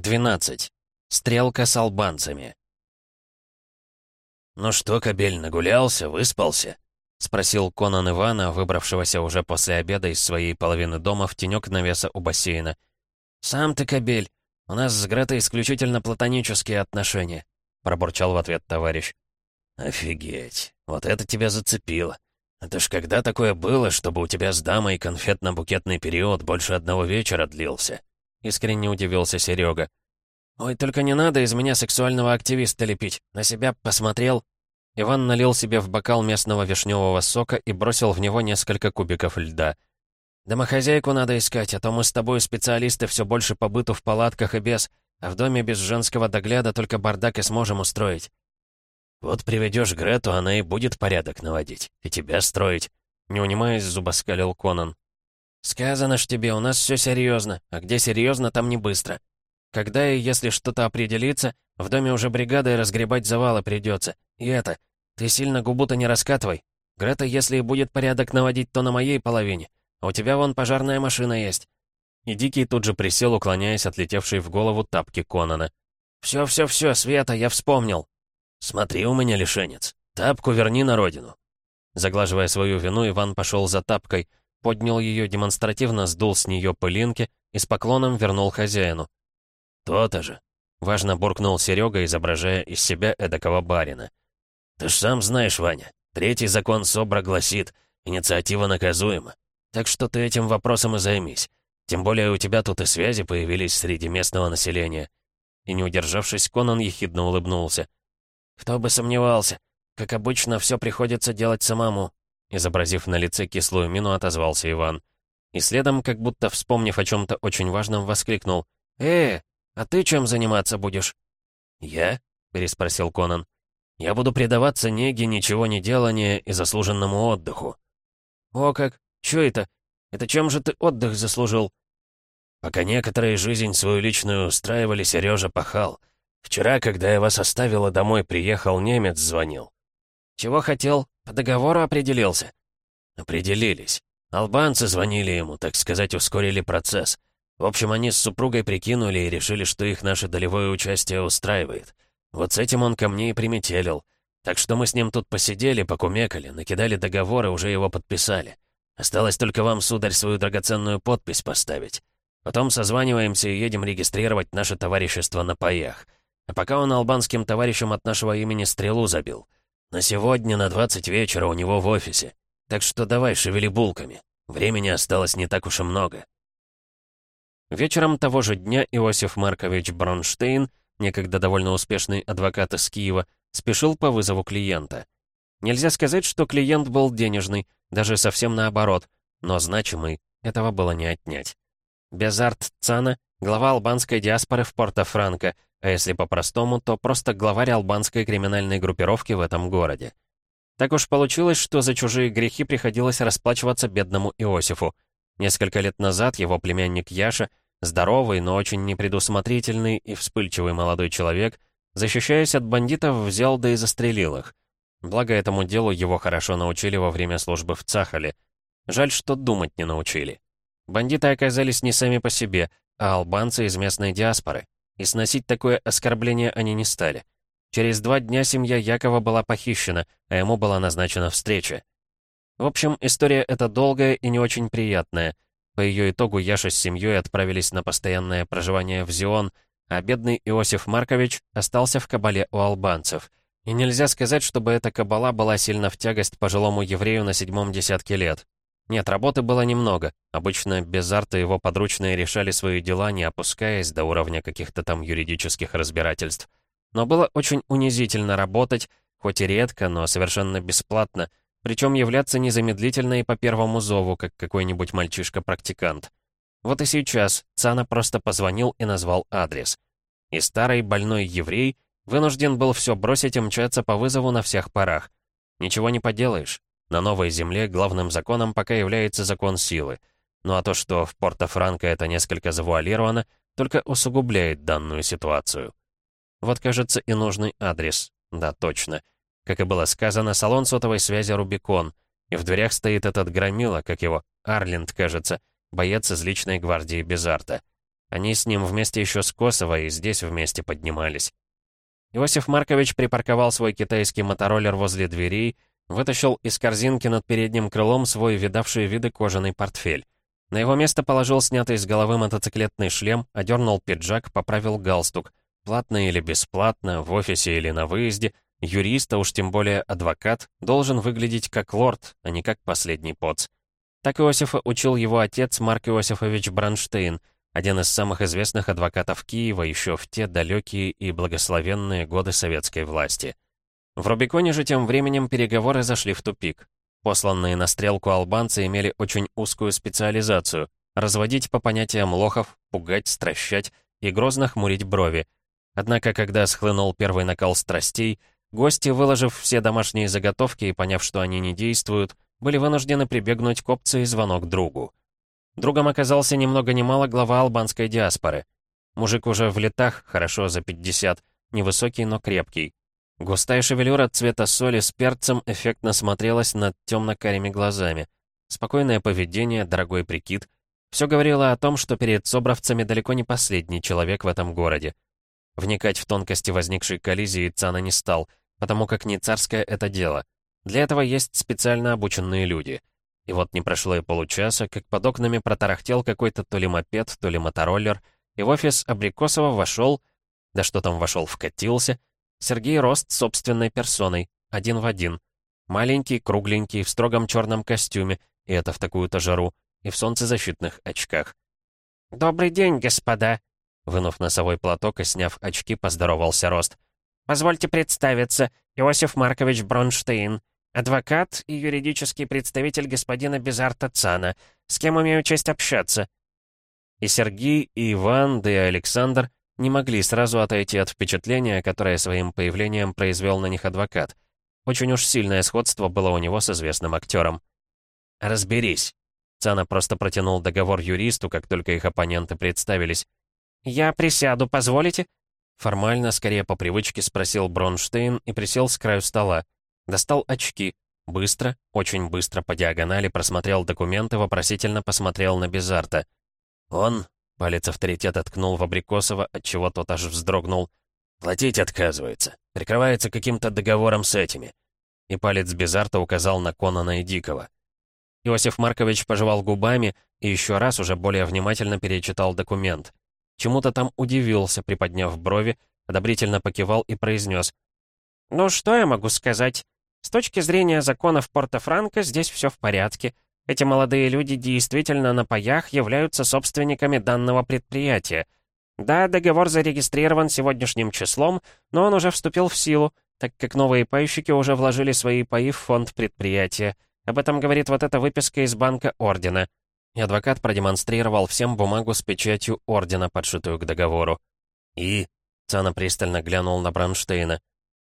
12. Стрелка с албанцами. «Ну что, кобель, нагулялся, выспался?» — спросил Конан Ивана, выбравшегося уже после обеда из своей половины дома в тенек навеса у бассейна. «Сам ты, кобель, у нас с Гретой исключительно платонические отношения», — пробурчал в ответ товарищ. «Офигеть, вот это тебя зацепило. Это ж когда такое было, чтобы у тебя с дамой конфетно-букетный период больше одного вечера длился?» Искренне удивился Серега. «Ой, только не надо из меня сексуального активиста лепить. На себя посмотрел». Иван налил себе в бокал местного вишневого сока и бросил в него несколько кубиков льда. «Домохозяйку надо искать, а то мы с тобой специалисты все больше по быту в палатках и без, а в доме без женского догляда только бардак и сможем устроить». «Вот приведешь Грету, она и будет порядок наводить, и тебя строить», — не унимаясь, зубоскалил Конан. «Сказано ж тебе, у нас все серьезно, а где серьезно, там не быстро. Когда и если что-то определится, в доме уже бригадой разгребать завалы придется. И это, ты сильно губу-то не раскатывай. Грета, если и будет порядок наводить, то на моей половине. А у тебя вон пожарная машина есть». И Дикий тут же присел, уклоняясь от летевшей в голову тапки Конана. «Все-все-все, Света, я вспомнил». «Смотри у меня, лишенец. Тапку верни на родину». Заглаживая свою вину, Иван пошел за тапкой, поднял ее, демонстративно сдул с нее пылинки и с поклоном вернул хозяину. «То-то же», — важно буркнул Серега, изображая из себя эдакого барина. «Ты ж сам знаешь, Ваня, третий закон СОБРа гласит, инициатива наказуема. Так что ты этим вопросом и займись. Тем более у тебя тут и связи появились среди местного населения». И не удержавшись, Конан ехидно улыбнулся. «Кто бы сомневался. Как обычно, все приходится делать самому», изобразив на лице кислую мину, отозвался Иван. И следом, как будто вспомнив о чем-то очень важном, воскликнул. «Э, а ты чем заниматься будешь?» «Я?» — переспросил Конан. «Я буду предаваться неге, ничего не делания и заслуженному отдыху». «О как! Чё это? Это чем же ты отдых заслужил?» «Пока некоторые жизнь свою личную устраивали, Сережа пахал. Вчера, когда я вас оставила домой, приехал немец, звонил». «Чего хотел? По договору определился?» «Определились. Албанцы звонили ему, так сказать, ускорили процесс. В общем, они с супругой прикинули и решили, что их наше долевое участие устраивает. Вот с этим он ко мне и приметелил. Так что мы с ним тут посидели, покумекали, накидали договор и уже его подписали. Осталось только вам, сударь, свою драгоценную подпись поставить. Потом созваниваемся и едем регистрировать наше товарищество на паях. А пока он албанским товарищам от нашего имени стрелу забил. На сегодня на 20 вечера у него в офисе. Так что давай, шевели булками. Времени осталось не так уж и много. Вечером того же дня Иосиф Маркович Бронштейн, некогда довольно успешный адвокат из Киева, спешил по вызову клиента. Нельзя сказать, что клиент был денежный, даже совсем наоборот, но значимый, этого было не отнять. Безарт Цана, глава албанской диаспоры в Порто-Франко, а если по-простому, то просто главарь албанской криминальной группировки в этом городе. Так уж получилось, что за чужие грехи приходилось расплачиваться бедному Иосифу — Несколько лет назад его племянник Яша, здоровый, но очень непредусмотрительный и вспыльчивый молодой человек, защищаясь от бандитов, взял да и застрелил их. Благо этому делу его хорошо научили во время службы в Цахале. Жаль, что думать не научили. Бандиты оказались не сами по себе, а албанцы из местной диаспоры. И сносить такое оскорбление они не стали. Через два дня семья Якова была похищена, а ему была назначена встреча. В общем, история эта долгая и не очень приятная. По ее итогу Яша с семьей отправились на постоянное проживание в Зион, а бедный Иосиф Маркович остался в кабале у албанцев. И нельзя сказать, чтобы эта кабала была сильно в тягость пожилому еврею на седьмом десятке лет. Нет, работы было немного. Обычно без арта его подручные решали свои дела, не опускаясь до уровня каких-то там юридических разбирательств. Но было очень унизительно работать, хоть и редко, но совершенно бесплатно — причем являться незамедлительно и по первому зову, как какой-нибудь мальчишка-практикант. Вот и сейчас Цана просто позвонил и назвал адрес. И старый больной еврей вынужден был все бросить и мчаться по вызову на всех парах. Ничего не поделаешь. На новой земле главным законом пока является закон силы. Ну а то, что в Порто-Франко это несколько завуалировано, только усугубляет данную ситуацию. Вот, кажется, и нужный адрес. Да, точно. Как и было сказано, салон сотовой связи «Рубикон». И в дверях стоит этот громила, как его, Арленд, кажется, боец из личной гвардии Безарта. Они с ним вместе еще с Косово и здесь вместе поднимались. Иосиф Маркович припарковал свой китайский мотороллер возле дверей, вытащил из корзинки над передним крылом свой видавший виды кожаный портфель. На его место положил снятый с головы мотоциклетный шлем, одернул пиджак, поправил галстук. Платно или бесплатно, в офисе или на выезде, юрист, а уж тем более адвокат, должен выглядеть как лорд, а не как последний поц. Так Иосифа учил его отец Марк Иосифович Бранштейн, один из самых известных адвокатов Киева еще в те далекие и благословенные годы советской власти. В Рубиконе же тем временем переговоры зашли в тупик. Посланные на стрелку албанцы имели очень узкую специализацию — разводить по понятиям лохов, пугать, стращать и грозно хмурить брови. Однако, когда схлынул первый накал страстей, гости, выложив все домашние заготовки и поняв, что они не действуют, были вынуждены прибегнуть к опции звонок другу. Другом оказался ни много ни мало глава албанской диаспоры. Мужик уже в летах, хорошо за 50, невысокий, но крепкий. Густая шевелюра цвета соли с перцем эффектно смотрелась над темно-карими глазами. Спокойное поведение, дорогой прикид. Все говорило о том, что перед собравцами далеко не последний человек в этом городе. Вникать в тонкости возникшей коллизии Цана не стал, потому как не царское это дело — для этого есть специально обученные люди. И вот не прошло и получаса, как под окнами протарахтел какой-то то ли мопед, то ли мотороллер, и в офис Абрикосова вошел, да что там вошел, вкатился, Сергей Рост собственной персоной, один в один. Маленький, кругленький, в строгом черном костюме, и это в такую-то жару, и в солнцезащитных очках. «Добрый день, господа!» Вынув носовой платок и сняв очки, поздоровался Рост. «Позвольте представиться, Иосиф Маркович Бронштейн, Адвокат и юридический представитель господина Безарта Цана. С кем умею честь общаться?» И Сергей, и Иван, да и Александр не могли сразу отойти от впечатления, которое своим появлением произвел на них адвокат. Очень уж сильное сходство было у него с известным актером. «Разберись». Цана просто протянул договор юристу, как только их оппоненты представились. «Я присяду, позволите?» Формально, скорее по привычке, спросил Бронштейн и присел с краю стола. Достал очки. Быстро, очень быстро по диагонали просмотрел документы, вопросительно посмотрел на Безарта. «Он?» — палец авторитета ткнул в Абрикосова, отчего тот аж вздрогнул. «Платить отказывается. Прикрывается каким-то договором с этими». И палец Безарта указал на Конана и Дикого. Иосиф Маркович пожевал губами и еще раз уже более внимательно перечитал документ. Чему-то там удивился, приподняв брови, одобрительно покивал и произнес. «Ну, что я могу сказать? С точки зрения законов Порто-Франко здесь все в порядке. Эти молодые люди действительно на паях являются собственниками данного предприятия. Да, договор зарегистрирован сегодняшним числом, но он уже вступил в силу, так как новые пайщики уже вложили свои паи в фонд предприятия. Об этом говорит вот эта выписка из банка Ордена. И адвокат продемонстрировал всем бумагу с печатью Ордена, подшитую к договору. И... Цана пристально глянул на Бранштейна.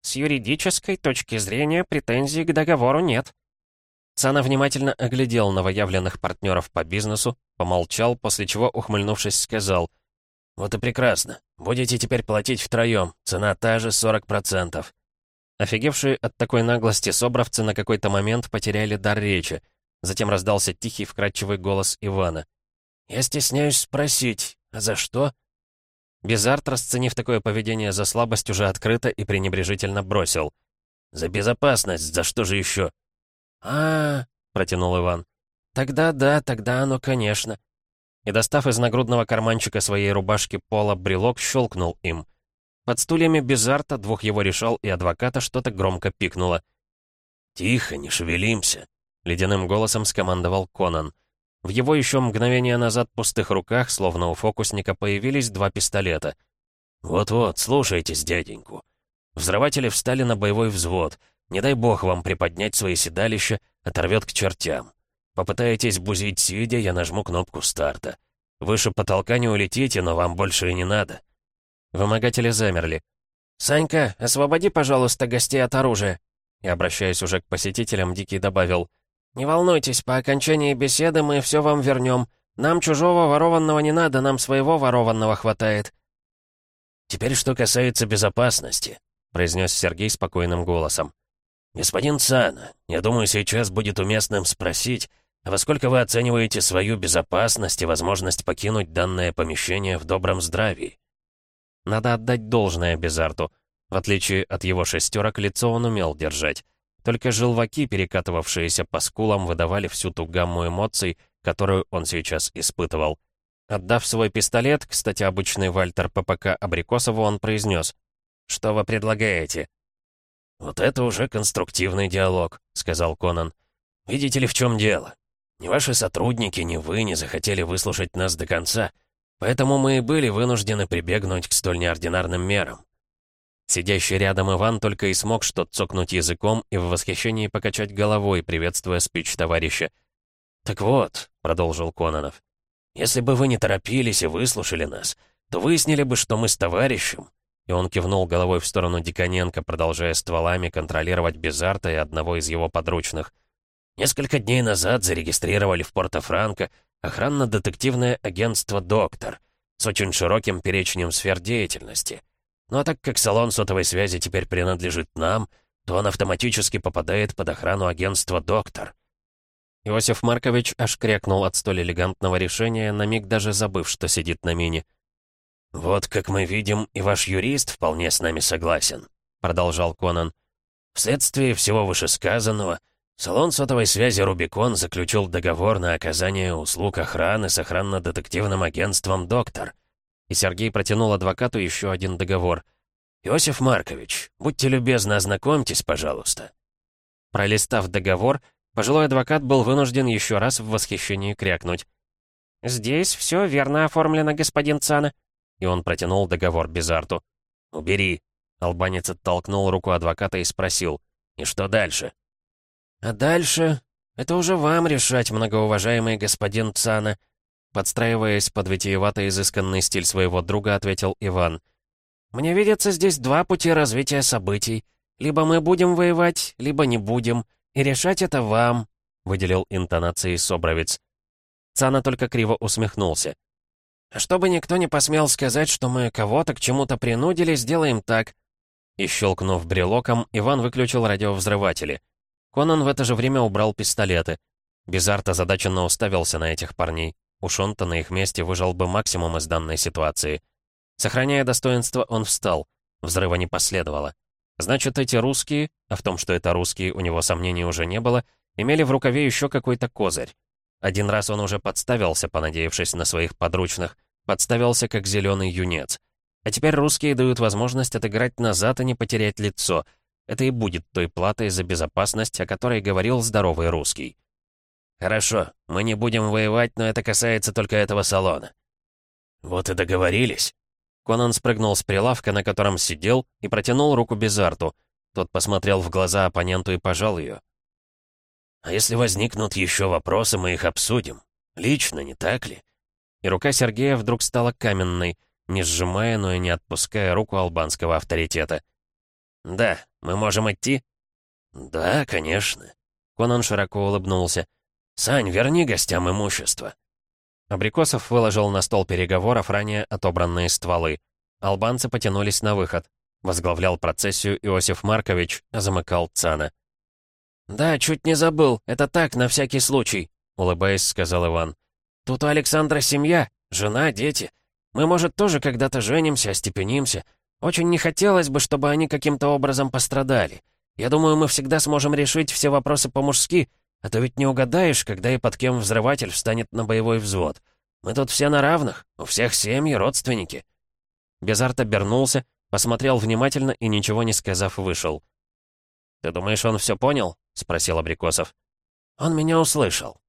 С юридической точки зрения претензий к договору нет. Цана внимательно оглядел новоявленных партнеров по бизнесу, помолчал, после чего, ухмыльнувшись, сказал, «Вот и прекрасно. Будете теперь платить втроем. Цена та же 40%. Офигевшие от такой наглости собравцы на какой-то момент потеряли дар речи. Затем раздался тихий, вкрадчивый голос Ивана. «Я стесняюсь спросить, а за что?» Безарт, расценив такое поведение за слабость, уже открыто и пренебрежительно бросил. «За безопасность, за что же еще?» А, протянул Иван. «Тогда да, тогда оно, конечно». И, достав из нагрудного карманчика своей рубашки пола брелок, щелкнул им. Под стульями Безарта, двух его решал и адвоката, что-то громко пикнуло. «Тихо, не шевелимся», — ледяным голосом скомандовал Конан. В его еще мгновение назад пустых руках, словно у фокусника, появились два пистолета. «Вот-вот, слушайтесь дяденьку. Взрыватели встали на боевой взвод. Не дай бог вам приподнять свои седалища, оторвет к чертям. Попытаетесь бузить сидя, я нажму кнопку старта. Выше потолка не улетите, но вам больше и не надо». Вымогатели замерли. «Санька, освободи, пожалуйста, гостей от оружия». И, обращаясь уже к посетителям, Дикий добавил — «Не волнуйтесь, по окончании беседы мы все вам вернем. Нам чужого ворованного не надо, нам своего ворованного хватает». «Теперь что касается безопасности», — произнес Сергей спокойным голосом. «Господин Цана, я думаю, сейчас будет уместным спросить, А во сколько вы оцениваете свою безопасность и возможность покинуть данное помещение в добром здравии?» Надо отдать должное Безарту. В отличие от его шестерок, лицо он умел держать. Только желваки, перекатывавшиеся по скулам, выдавали всю ту гамму эмоций, которую он сейчас испытывал. Отдав свой пистолет, кстати, обычный Вальтер ППК Абрикосову, он произнес. «Что вы предлагаете?» «Вот это уже конструктивный диалог», — сказал Конан. «Видите ли, в чем дело? Ни ваши сотрудники, ни вы не захотели выслушать нас до конца, поэтому мы и были вынуждены прибегнуть к столь неординарным мерам. Сидящий рядом Иван только и смог что цокнуть языком и в восхищении покачать головой, приветствуя спич товарища. «Так вот», — продолжил Кононов, — «если бы вы не торопились и выслушали нас, то выяснили бы, что мы с товарищем...» И он кивнул головой в сторону Диконенко, продолжая стволами контролировать Безарта и одного из его подручных. «Несколько дней назад зарегистрировали в Порто-Франко охранно-детективное агентство «Доктор» с очень широким перечнем сфер деятельности — ну а так как салон сотовой связи теперь принадлежит нам, то он автоматически попадает под охрану агентства «Доктор». Иосиф Маркович аж крякнул от столь элегантного решения, на миг даже забыв, что сидит на мине. «Вот, как мы видим, и ваш юрист вполне с нами согласен», — продолжал Конан. «Вследствие всего вышесказанного, салон сотовой связи «Рубикон» заключил договор на оказание услуг охраны с охранно-детективным агентством «Доктор». И Сергей протянул адвокату еще один договор. «Иосиф Маркович, будьте любезны, ознакомьтесь, пожалуйста». Пролистав договор, пожилой адвокат был вынужден еще раз в восхищении крякнуть. «Здесь все верно оформлено, господин Цана». И он протянул договор Безарту. «Убери». Албанец оттолкнул руку адвоката и спросил. «И что дальше?» «А дальше? Это уже вам решать, многоуважаемый господин Цана», Подстраиваясь под витиевато изысканный стиль своего друга, ответил Иван. «Мне видится здесь два пути развития событий. Либо мы будем воевать, либо не будем. И решать это вам», — выделил интонацией Собровец. Цана только криво усмехнулся. «А чтобы никто не посмел сказать, что мы кого-то к чему-то принудили, сделаем так». И щелкнув брелоком, Иван выключил радиовзрыватели. Конан в это же время убрал пистолеты. Безарт озадаченно уставился на этих парней. Уж он-то на их месте выжал бы максимум из данной ситуации. Сохраняя достоинство, он встал. Взрыва не последовало. Значит, эти русские, а в том, что это русские, у него сомнений уже не было, имели в рукаве еще какой-то козырь. Один раз он уже подставился, понадеявшись на своих подручных, подставился как зеленый юнец. А теперь русские дают возможность отыграть назад и не потерять лицо. Это и будет той платой за безопасность, о которой говорил здоровый русский. «Хорошо, мы не будем воевать, но это касается только этого салона». «Вот и договорились». Конан спрыгнул с прилавка, на котором сидел, и протянул руку Безарту. Тот посмотрел в глаза оппоненту и пожал ее. «А если возникнут еще вопросы, мы их обсудим. Лично, не так ли?» И рука Сергея вдруг стала каменной, не сжимая, но и не отпуская руку албанского авторитета. «Да, мы можем идти?» «Да, конечно». Конан широко улыбнулся. «Сань, верни гостям имущество». Абрикосов выложил на стол переговоров ранее отобранные стволы. Албанцы потянулись на выход. Возглавлял процессию Иосиф Маркович, а замыкал Цана. «Да, чуть не забыл. Это так, на всякий случай», — улыбаясь, сказал Иван. «Тут у Александра семья, жена, дети. Мы, может, тоже когда-то женимся, остепенимся. Очень не хотелось бы, чтобы они каким-то образом пострадали. Я думаю, мы всегда сможем решить все вопросы по-мужски, а то ведь не угадаешь, когда и под кем взрыватель встанет на боевой взвод. Мы тут все на равных, у всех семьи, родственники». Безарт обернулся, посмотрел внимательно и, ничего не сказав, вышел. «Ты думаешь, он все понял?» — спросил Абрикосов. «Он меня услышал».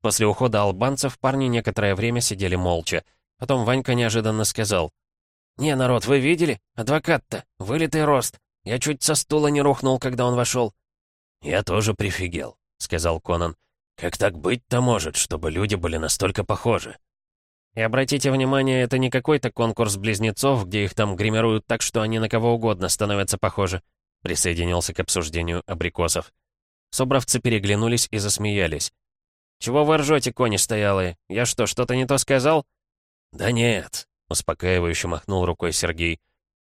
После ухода албанцев парни некоторое время сидели молча. Потом Ванька неожиданно сказал. «Не, народ, вы видели? Адвокат-то, вылитый рост. Я чуть со стула не рухнул, когда он вошел». «Я тоже прифигел», — сказал Конан. «Как так быть-то может, чтобы люди были настолько похожи?» И обратите внимание, это не какой-то конкурс близнецов, где их там гримируют так, что они на кого угодно становятся похожи», — присоединился к обсуждению абрикосов. Собравцы переглянулись и засмеялись. «Чего вы ржете, кони стоялые? Я что, что-то не то сказал?» «Да нет», — успокаивающе махнул рукой Сергей.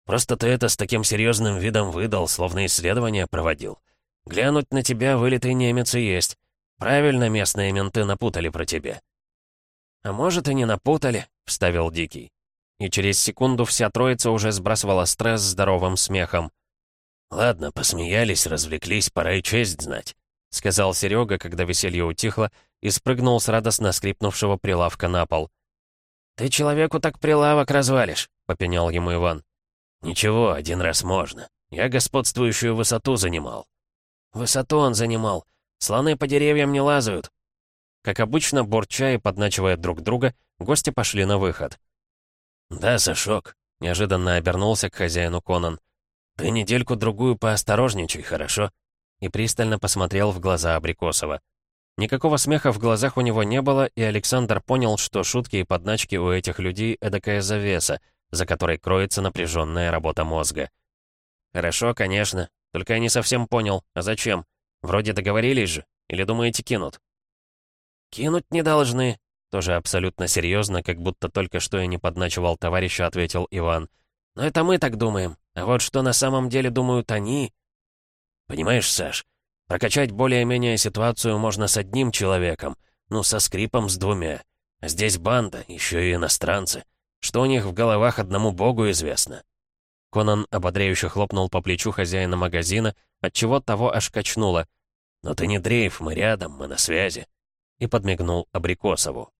«Просто ты это с таким серьезным видом выдал, словно исследование проводил. Глянуть на тебя вылитый немец и есть. Правильно местные менты напутали про тебя». «А может, и не напутали», — вставил Дикий. И через секунду вся троица уже сбрасывала стресс здоровым смехом. «Ладно, посмеялись, развлеклись, пора и честь знать», — сказал Серега, когда веселье утихло, и спрыгнул с радостно скрипнувшего прилавка на пол. «Ты человеку так прилавок развалишь», — попенял ему Иван. «Ничего, один раз можно. Я господствующую высоту занимал». «Высоту он занимал. Слоны по деревьям не лазают». Как обычно, борча и подначивая друг друга, гости пошли на выход. «Да, Сашок», — неожиданно обернулся к хозяину Конан. «Ты недельку-другую поосторожничай, хорошо?» И пристально посмотрел в глаза Абрикосова. Никакого смеха в глазах у него не было, и Александр понял, что шутки и подначки у этих людей — эдакая завеса, за которой кроется напряженная работа мозга. «Хорошо, конечно. Только я не совсем понял. А зачем? Вроде договорились же. Или думаете, кинут?» «Кинуть не должны», — тоже абсолютно серьезно, как будто только что я не подначивал товарища, ответил Иван. «Но это мы так думаем. А вот что на самом деле думают они...» «Понимаешь, Саш, Прокачать более-менее ситуацию можно с одним человеком, ну, со скрипом с двумя. А здесь банда, еще и иностранцы. Что у них в головах одному богу известно. Конан ободряюще хлопнул по плечу хозяина магазина, отчего того аж качнуло. «Но ты не дрейф, мы рядом, мы на связи», и подмигнул Абрикосову.